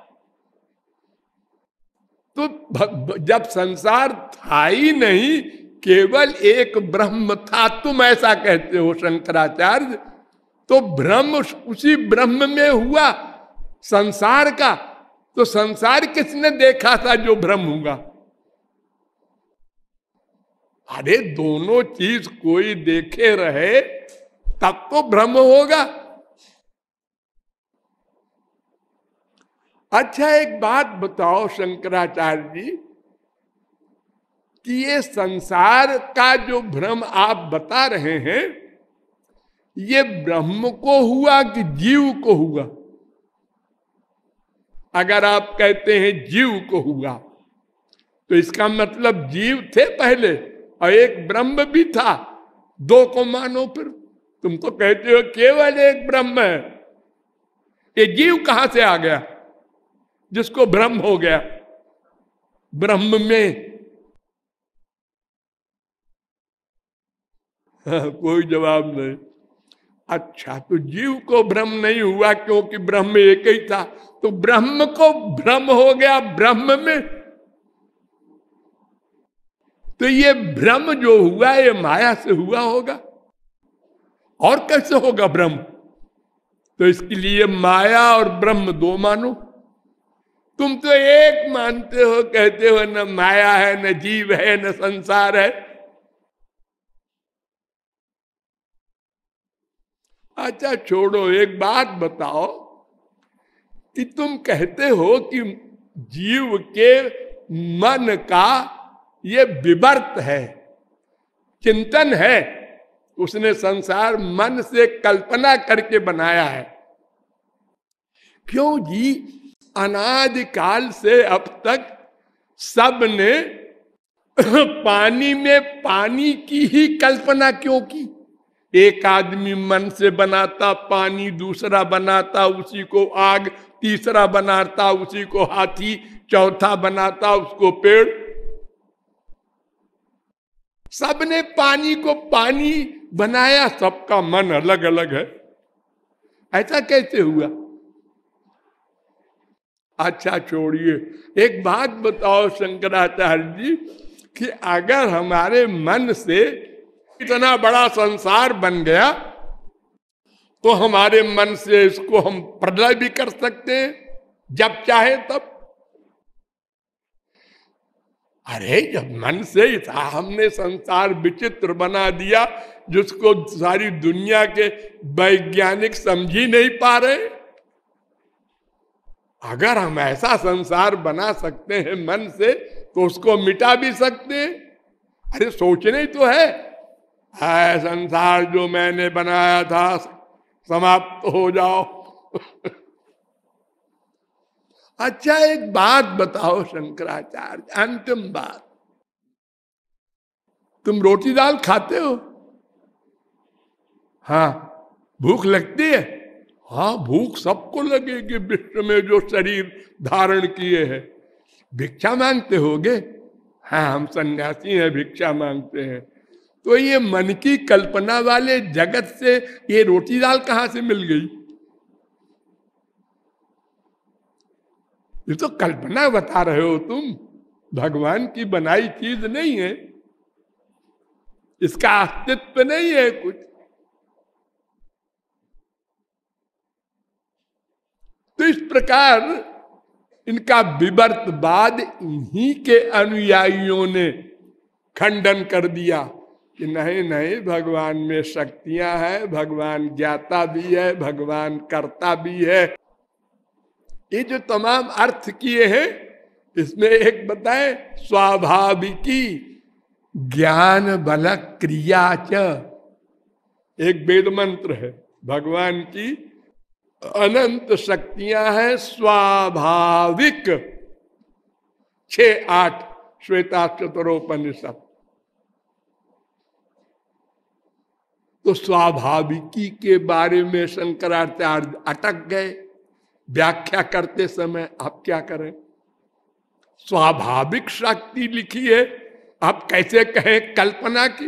तो जब संसार था ही नहीं, केवल एक ब्रह्म था। तुम ऐसा कहते हो, शंकराचार्य? तो ब्रह्म उसी ब्रह्म में हुआ संसार का। तो संसार किसने देखा था जो ब्रह्म हुआ? अरे दोनों चीज़ कोई देखे रहे, तब तो ब्रह्म होगा। अच्छा एक बात बताओ शंकराचार्य जी, कि ये संसार का जो भ्रम आप बता रहे हैं ये ब्रह्म को हुआ कि जीव को हुआ? अगर आप कहते हैं जीव को हुआ तो इसका मतलब जीव थे पहले और एक ब्रह्म भी था। दो को मानो फिर। तुम तो कहते हो केवल एक ब्रह्म है। ये जीव कहाँ से आ गया? जिसको ब्रह्म हो गया। ब्रह्म में। कोई जवाब नहीं। अच्छा तो जीव को ब्रह्म नहीं हुआ क्योंकि ब्रह्म एक ही था। तो ब्रह्म को भ्रम हो गया ब्रह्म में। तो ये भ्रम जो हुआ, ये माया से हुआ होगा। और कैसे होगा ब्रह्म तो इसके लिए माया और ब्रह्म दो मानो। तुम तो एक मानते हो, कहते हो, न माया है, न जीव है, न संसार है। अच्छा छोड़ो, एक बात बताओ। कि तुम कहते हो कि जीव के मन का ये विवर्त है, चिंतन है। उसने संसार मन से कल्पना करके बनाया है। क्यों जी? अनाद काल से अब तक सबने पानी में पानी की ही कल्पना क्यों की? एक आदमी मन से बनाता, पानी दूसरा बनाता, उसी को आग तीसरा बनाता, उसी को हाथी चौथा बनाता, उसको पेड़। सबने पानी को पानी बनाया, सबका मन अलग अलग है। ऐसा कैसे हुआ? अच्छा छोड़िए, एक बात बताओ शंकराचार्य जी, कि अगर हमारे मन से इतना बड़ा संसार बन गया तो हमारे मन से इसको हम प्रलय भी कर सकते हैं, जब चाहे तब। अरे, जब मन से हमने संसार विचित्र बना दिया, जिसको सारी दुनिया के वैज्ञानिक समझ ही नहीं पा रहे। अगर हम ऐसा संसार बना सकते हैं मन से तो उसको मिटा भी सकते हैं। अरे, सोचने तो है। है संसार जो मैंने बनाया था, समाप्त हो जाओ। अच्छा एक बात बताओ शंकराचार्य, अंतिम बात। तुम रोटी दाल खाते हो? हाँ भूख लगती है? हाँ भूख सबको लगेगी विश्व में जो शरीर धारण किए है। भिक्षा मांगते होगे? हाँ हम सन्यासी हैं, भिक्षा मांगते हैं। तो ये मन की कल्पना वाले जगत से ये रोटी दाल कहाँ से मिल गई? ये तो कल्पना बता रहे हो तुम। भगवान की बनाई चीज़ नहीं है। इसका अस्तित्व नहीं है कुछ। तो इस प्रकार इनका विवर्तवाद इन्हीं के अनुयायियों ने खंडन कर दिया। कि नहीं नहीं, भगवान में शक्तियाँ हैं, भगवान ज्ञाता भी है, भगवान कर्ता भी है। ये जो तमाम अर्थ किए हैं, इसमें एक बताए, स्वाभाविकी ज्ञान बल क्रिया च। एक वेद मंत्र है, भगवान की अनंत शक्तियाँ हैं, स्वाभाविक। छ आठ, श्वेता चतुरोपनिषद। तो स्वाभाविकी के बारे में शंकराचार्य अटक गए। व्याख्या करते समय आप क्या करें? स्वाभाविक शक्ति लिखी है। आप कैसे कहें कल्पना की?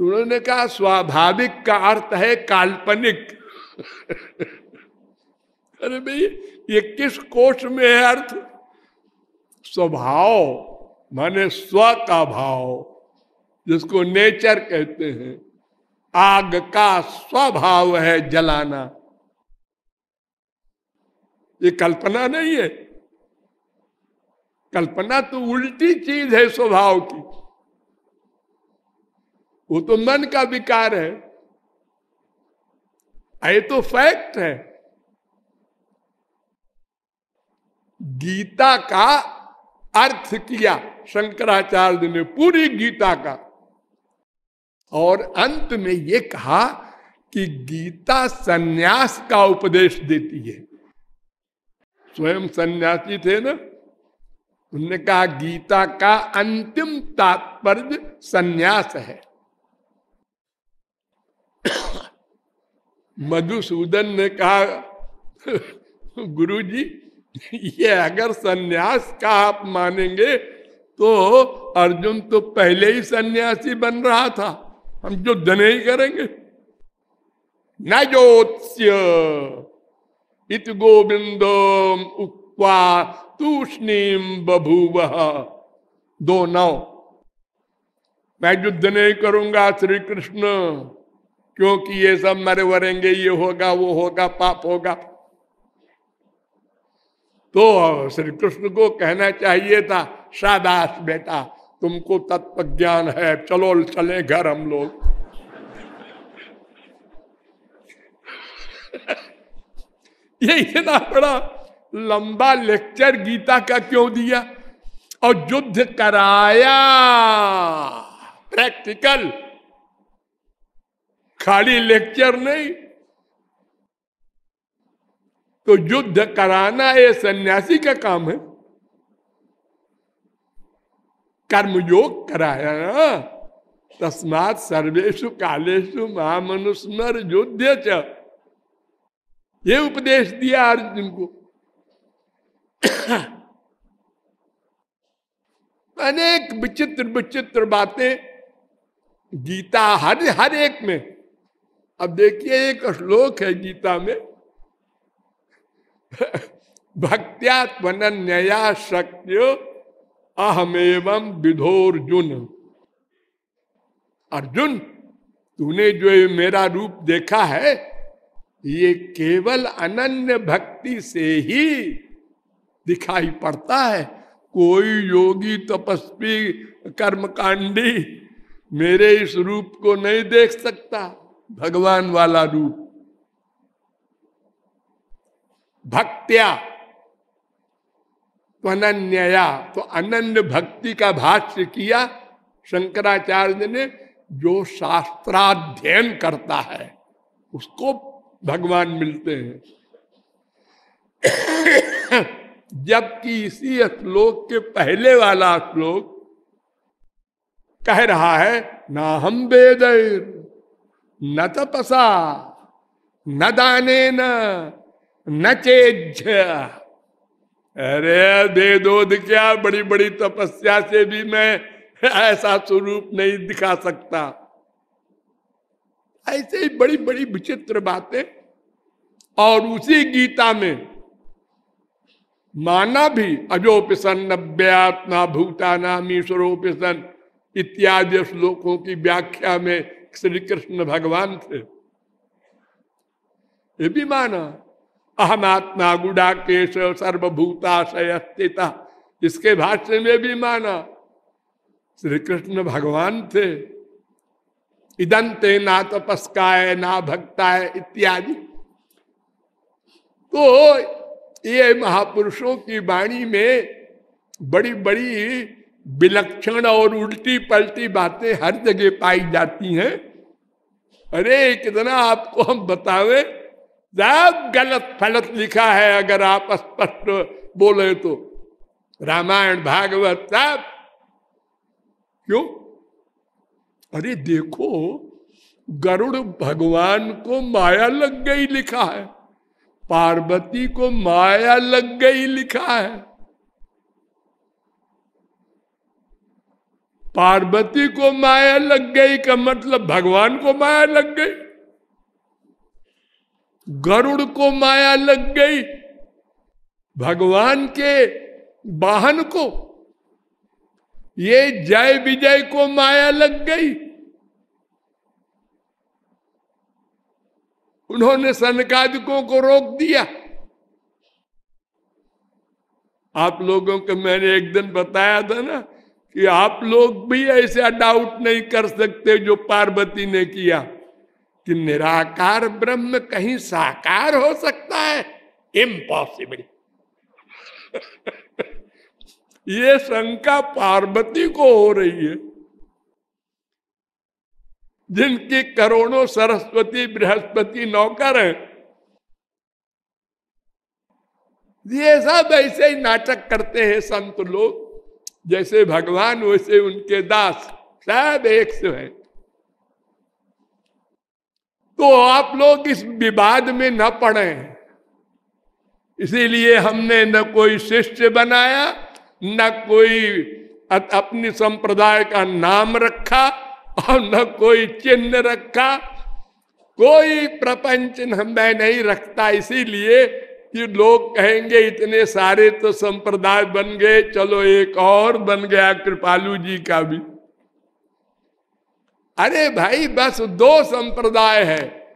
उन्होंने कहा, स्वाभाविक का अर्थ है काल्पनिक। अरे भाई, ये किस कोष में है अर्थ? स्वभाव, माने स्व का भाव। जिसको नेचर कहते हैं। आग का स्वभाव है जलाना। ये कल्पना नहीं है। कल्पना तो उल्टी चीज़ है स्वभाव की। वो तो मन का विकार है। ये तो फैक्ट है। गीता का अर्थ किया। शंकराचार्य ने पूरी गीता का। और अंत में ये कहा कि गीता सन्यास का उपदेश देती है। स्वयं सन्यासी थे ना? उनने कहा, गीता का अंतिम तात्पर्य सन्यास है। मधुसूदन ने कहा, गुरुजी, ये अगर सन्यास का आप मानेंगे तो अर्जुन तो पहले ही सन्यासी बन रहा था। हम युद्ध नहीं करेंगे। न ज्योत्स्य इत गोविंदो उक्वा तूष्णीम बभूव। दो नौ मैं युद्ध नहीं करूँगा श्री कृष्ण क्योंकि ये सब मरे वरेंगे ये होगा, वो होगा, पाप होगा। तो श्री कृष्ण को कहना चाहिए था, शाबाश बेटा। तुमको तत्व ज्ञान है। चलो, चले घर हम लोग। ये इतना बड़ा लंबा लेक्चर गीता का क्यों दिया? और युद्ध कराया। प्रैक्टिकल खाली लेक्चर नहीं। तो युद्ध कराना ये सन्यासी का काम है। कर्मयोग कराया तस्मात सर्वेशु कालेशु महामनुस्मर युद्ध च। ये उपदेश दिया अर्जुन को। अनेक विचित्र विचित्र बातें गीता हर हर एक में। अब देखिए, एक श्लोक है गीता में। भक्त्यात्मन्या शक्य अहमेवं विधोर्जुन। अर्जुन, तूने जो मेरा रूप देखा है, ये केवल अनन्य भक्ति से ही दिखाई पड़ता है। कोई योगी तपस्वी कर्मकांडी मेरे इस रूप को नहीं देख सकता, भगवान वाला रूप। भक्त्या तो अनन्या तो अनन्य भक्ति का भाष्य किया, शंकराचार्य ने जो शास्त्राध्ययन करता है, उसको भगवान मिलते हैं। जबकि इसी श्लोक के पहले वाला श्लोक कह रहा है, ना हम वेद न तपसा, न दाने न चेज अरे वेदोद क्या बड़ी बड़ी तपस्या से भी मैं ऐसा स्वरूप नहीं दिखा सकता। ऐसे ही बड़ी बड़ी विचित्र बातें। और उसी गीता में माना भी, अजोपिसन नव्यात्मा भूता नाम ईश्वरोपिसन इत्यादि श्लोकों की व्याख्या में श्री कृष्ण भगवान थे। ये भी माना। अहमात्मा गुडाकेश सर्वभूताशय स्थिता इसके भाष्य में भी माना श्री कृष्ण भगवान थे। इदंते ना तपस्काय ना भक्ताय इत्यादि। तो ये महापुरुषों की वाणी में बड़ी बड़ी विलक्षण और उल्टी पलटी बातें हर जगह पाई जाती हैं। अरे, कितना आपको हम बतावे सब गलत फलत लिखा है, अगर आप स्पष्ट बोले तो। रामायण, भागवत, सब। क्यों? अरे देखो, गरुड़ भगवान को माया लग गई लिखा है, पार्वती को माया लग गई लिखा है। पार्वती को माया लग गई का मतलब भगवान को माया लग गई। गरुड़ को माया लग गई। भगवान के वाहन को, ये जय विजय को माया लग गई। उन्होंने सनकादिकों को रोक दिया। आप लोगों को मैंने एक दिन बताया था ना कि आप लोग भी ऐसा डाउट नहीं कर सकते जो पार्वती ने किया। कि निराकार ब्रह्म कहीं साकार हो सकता है? इम्पॉसिबल ये शंका पार्वती को हो रही है। जिनकी करोड़ों सरस्वती, बृहस्पति नौकर है। ये सब ऐसे ही नाटक करते हैं संत लोग। जैसे भगवान, वैसे उनके दास। सब एक से है। तो आप लोग इस विवाद में न पड़े। इसीलिए हमने न कोई शिष्य बनाया, न कोई अपनी संप्रदाय का नाम रखा और न कोई चिन्ह रखा। कोई प्रपंच मैं नहीं रखता। इसीलिए कि लोग कहेंगे, इतने सारे तो संप्रदाय बन गए, चलो एक और बन गया, कृपालू जी का भी। अरे भाई, बस दो संप्रदाय है।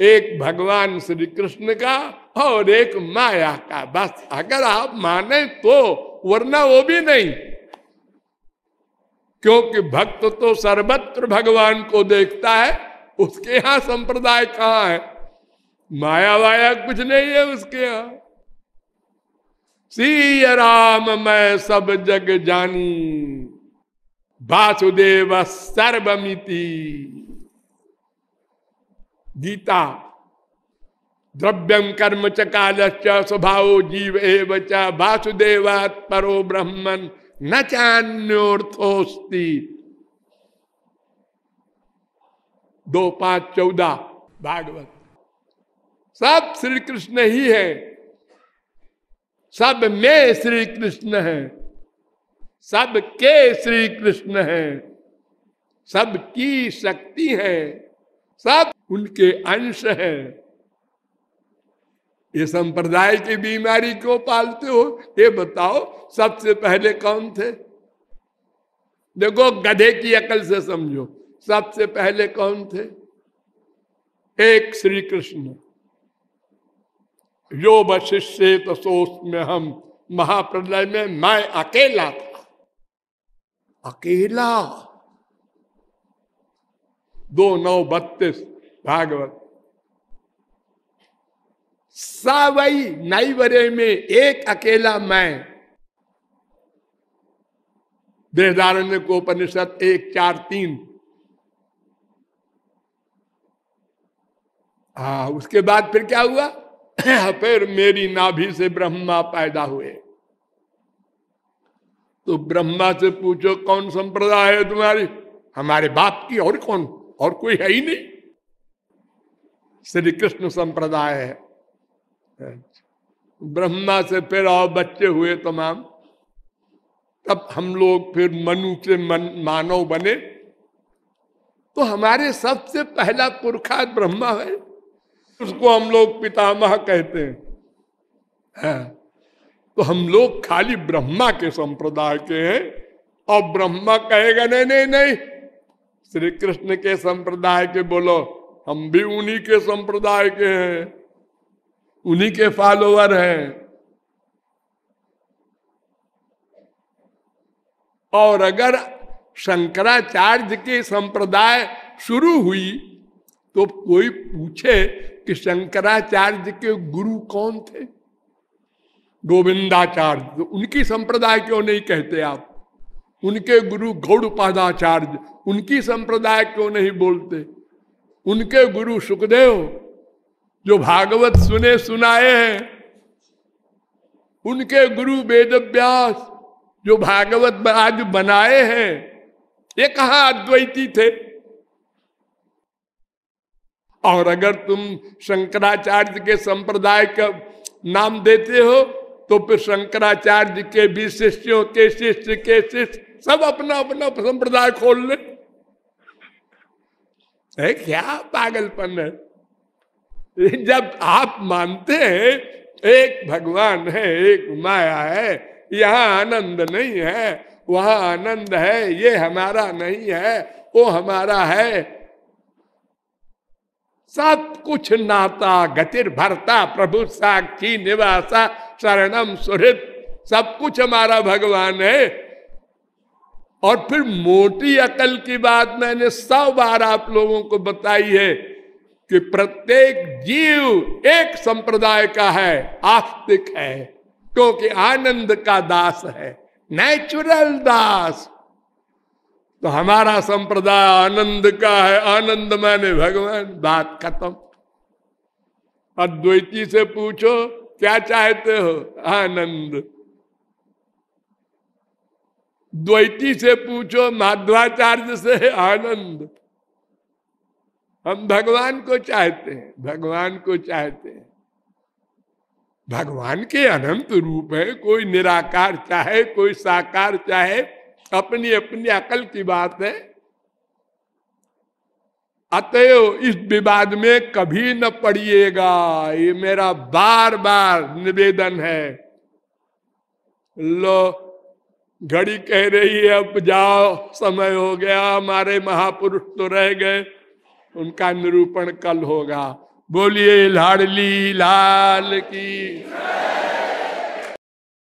एक भगवान श्री कृष्ण का और एक माया का। बस, अगर आप माने तो वरना वो भी नहीं। क्योंकि भक्त तो सर्वत्र भगवान को देखता है, उसके यहाँ संप्रदाय कहाँ है? माया वाया कुछ नहीं है उसके यहाँ। सी राम, मैं सब जग जानी। वासुदेव सर्वमिति गीता द्रव्यम कर्म च काल स्वभाव जीव एव च वासुदेवात् परो ब्रह्मन न चान्योर्थोस्ती दो पाँच चौदह, भागवत। सब श्री कृष्ण ही है। सब में श्री कृष्ण है। सब के श्री कृष्ण है सब की शक्ति है, सब उनके अंश है। ये संप्रदाय की बीमारी क्यों पालते हो? ये बताओ, सबसे पहले कौन थे? देखो, गधे की अकल से समझो, सबसे पहले कौन थे? एक श्री कृष्ण यो वशिष्य तसोस में हम महाप्रलय में मैं अकेला था। अकेला। दो नौ बत्तीस, भागवत। सवई नईवरे में एक अकेला मैं। बृहदारण्य को उपनिषद एक चार तीन। हा, उसके बाद फिर क्या हुआ? फिर मेरी नाभि से ब्रह्मा पैदा हुए। तो ब्रह्मा से पूछो कौन संप्रदाय है तुम्हारी? हमारे बाप की और कौन? और कोई है ही नहीं। श्री कृष्ण संप्रदाय है। ब्रह्मा से फिर और बच्चे हुए तमाम। तब हम लोग फिर मनु से मन, मानव बने। तो हमारे सबसे पहला पुरखा ब्रह्मा है। उसको हम लोग पितामह कहते हैं। है। तो हम लोग खाली ब्रह्मा के संप्रदाय के हैं। और ब्रह्मा कहेगा, नहीं नहीं नहीं। श्री कृष्ण के संप्रदाय के बोलो, हम भी उन्हीं के संप्रदाय के हैं। उन्हीं के फॉलोअर हैं। और अगर शंकराचार्य के संप्रदाय शुरू हुई तो कोई पूछे कि शंकराचार्य के गुरु कौन थे? गोविंदाचार्य। उनकी संप्रदाय क्यों नहीं कहते आप? उनके गुरु गौड़पादाचार्य उनकी संप्रदाय क्यों नहीं बोलते? उनके गुरु सुखदेव, जो भागवत सुने सुनाए हैं। उनके गुरु वेद व्यास जो भागवत आज बनाए हैं। ये कहा अद्वैती थे? और अगर तुम शंकराचार्य के संप्रदाय का नाम देते हो तो फिर शंकराचार्य के भी शिष्यों के शिष्य के शिष्य सब अपना अपना संप्रदाय खोल ले। है क्या पागलपन है? जब आप मानते हैं, एक भगवान है, एक माया है, यहाँ आनंद नहीं है, वहाँ आनंद है, ये हमारा नहीं है, वो हमारा है सब कुछ नाता, गतिर भरता, प्रभु साक्षी, निवासा, शरणम सुहृत, सब कुछ हमारा भगवान है। और फिर मोटी अकल की बात मैंने सौ बार आप लोगों को बताई है कि प्रत्येक जीव एक संप्रदाय का है, आस्तिक है, क्योंकि आनंद का दास है नेचुरल दास। तो हमारा संप्रदाय आनंद का है आनंद माने भगवान, बात खत्म। अद्वैती से पूछो, क्या चाहते हो? आनंद। द्वैती से पूछो, माध्वाचार्य से आनंद। हम भगवान को चाहते हैं, भगवान को चाहते हैं। भगवान के अनंत रूप है, कोई निराकार चाहे, कोई साकार चाहे अपनी अपनी अकल की बात है। अतएव इस विवाद में कभी न पड़िएगा। ये मेरा बार बार निवेदन है। लो, घड़ी कह रही है, अब जाओ, समय हो गया, हमारे महापुरुष तो रह गए, उनका निरूपण कल होगा। बोलिए, लाडली लाल की।